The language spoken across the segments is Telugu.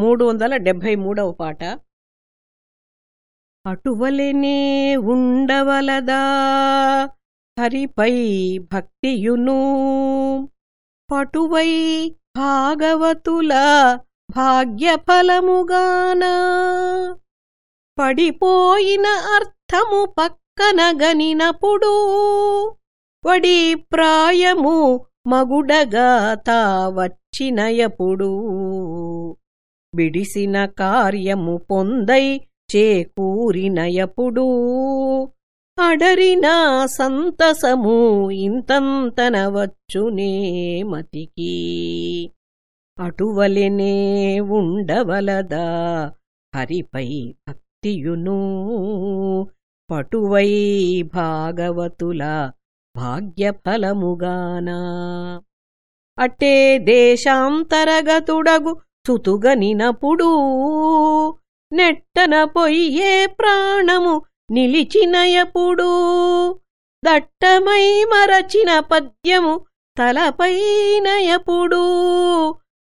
మూడు వందల డెబ్భై మూడవ పాట. అటువలెనే ఉండవలదా? హరిపై భక్తియును. పటువై భాగవతుల భాగ్యఫలముగాన. పడిపోయిన అర్థము పక్కన గనినప్పుడు వడి ప్రాయము మగుడగా తా వచ్చినయపుడు. బిడిసిన కార్యము పొందై చేకూరినయపుడు. అడరిన సంతసము ఇంతంతనవచ్చునే మతికి. అటువలెనే ఉండవలదా హరిపై భక్తియును. పటువై భాగవతుల భాగ్యఫలముగానా. అట్టే దేశాంతరగతుడగు సుతుగనినప్పుడు నెట్టన పొయ్యే ప్రాణము నిలిచినయపుడు. దట్టమై మరచిన పద్యము తలపైనయపుడు.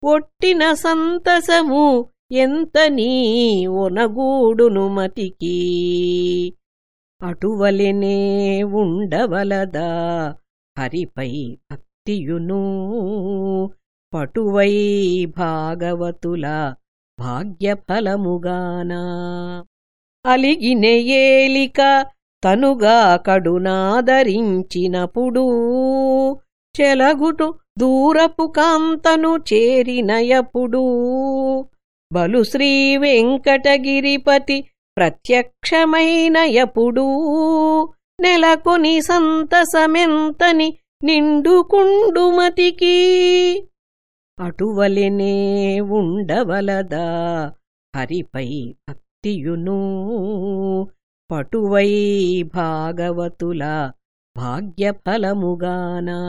ఒట్టిన సంతసము ఎంత నీ ఒనగూడును మతికి. అటువలెనే ఉండవలదా హరిపై భక్తియును. పటువై భాగవతుల భాగ్యఫలముగానా. అలిగిన ఏలిక తనుగా కడునాదరించినప్పుడు చెలగుటు దూరపు కాంతను చేరినయపుడు బలు శ్రీ వెంకటగిరిపతి ప్రత్యక్షమైనయపుడు నెలకొని సంతసమెంతని నిండుకుండుమతికి అటువలెనే ఉండవలదా? హరిపై భక్తియును పటువై భాగవతుల భాగ్యఫలముగానా?